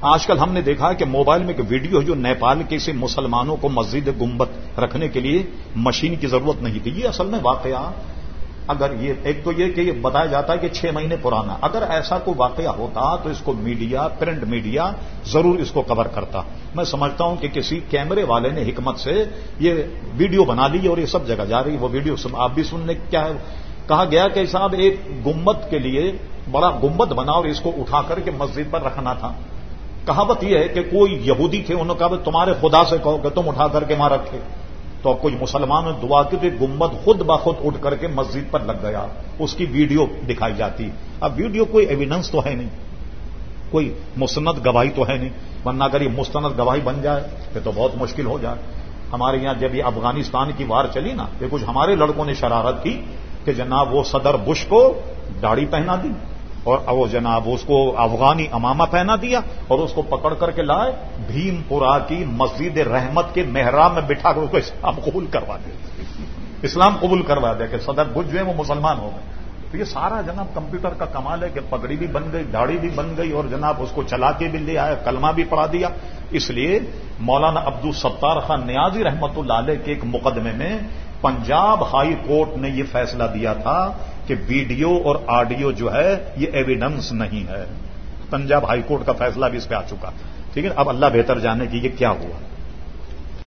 آج کل ہم نے دیکھا کہ موبائل میں ایک ویڈیو ہے جو نیپال کے سے مسلمانوں کو مسجد گمبت رکھنے کے لیے مشین کی ضرورت نہیں تھی۔ یہ اصل میں واقعہ اگر یہ ایک تو یہ کہ یہ بتایا جاتا ہے کہ چھ مہینے پرانا۔ اگر ایسا کوئی واقعہ ہوتا تو اس کو میڈیا، پرنٹ میڈیا ضرور اس کو کور کرتا۔ میں سمجھتا ہوں کہ کسی کیمرے والے نے حکمت سے یہ ویڈیو بنا لی اور یہ سب جگہ جا رہی۔ وہ ویڈیو آپ بھی سننے کیا ہے۔ کہا گیا کہ صاحب، ایک گمبت کے لیے بڑا گمبت بنا اور اس کو اٹھا کر کے مسجد پر رکھنا تھا۔ کہاوت یہ ہے کہ کوئی یہودی تھے، انہوں نے کہا تمہارے خدا سے کہو کہ تم اٹھا کر کے وہاں رکھے۔ تو اب کوئی مسلمان نے دعا کی تو گمبد خود بخود اٹھ کر کے مسجد پر لگ گیا۔ اس کی ویڈیو دکھائی جاتی۔ اب ویڈیو کوئی ایویڈنس تو ہے نہیں۔ کوئی مستند گواہی تو ہے نہیں۔ ورنہ اگر یہ مستند گواہی بن جائے پھر تو بہت مشکل ہو جائے۔ ہمارے یہاں جب یہ افغانستان کی وار چلی نا، یہ کچھ ہمارے لڑکوں نے شرارت کی کہ جناب وہ صدر بش کو داڑھی پہنا دی۔ اور وہ جناب اس کو افغانی امامہ پہنا دیا اور اس کو پکڑ کر کے لائے، بھیم پورا کی مسجد رحمت کے محراب میں بٹھا کر اس کو اسلام قبول کروا دیا۔ اسلام قبول کروا دیا کہ صدر بج جو ہے وہ مسلمان ہو گئے۔ تو یہ سارا جناب کمپیوٹر کا کمال ہے کہ پگڑی بھی بن گئی، داڑھی بھی بن گئی اور جناب اس کو چلا کے بھی لے آیا کلمہ بھی پڑھا دیا۔ اس لیے مولانا عبد الستار خان نیازی رحمت اللہ علیہ کے ایک مقدمے میں پنجاب ہائی کورٹ نے یہ فیصلہ دیا تھا کہ ویڈیو اور آڈیو جو ہے یہ ایویڈنس نہیں ہے۔ پنجاب ہائی کورٹ کا فیصلہ بھی اس پہ آ چکا۔ ٹھیک ہے؟ اب اللہ بہتر جانے کی یہ کیا ہوا۔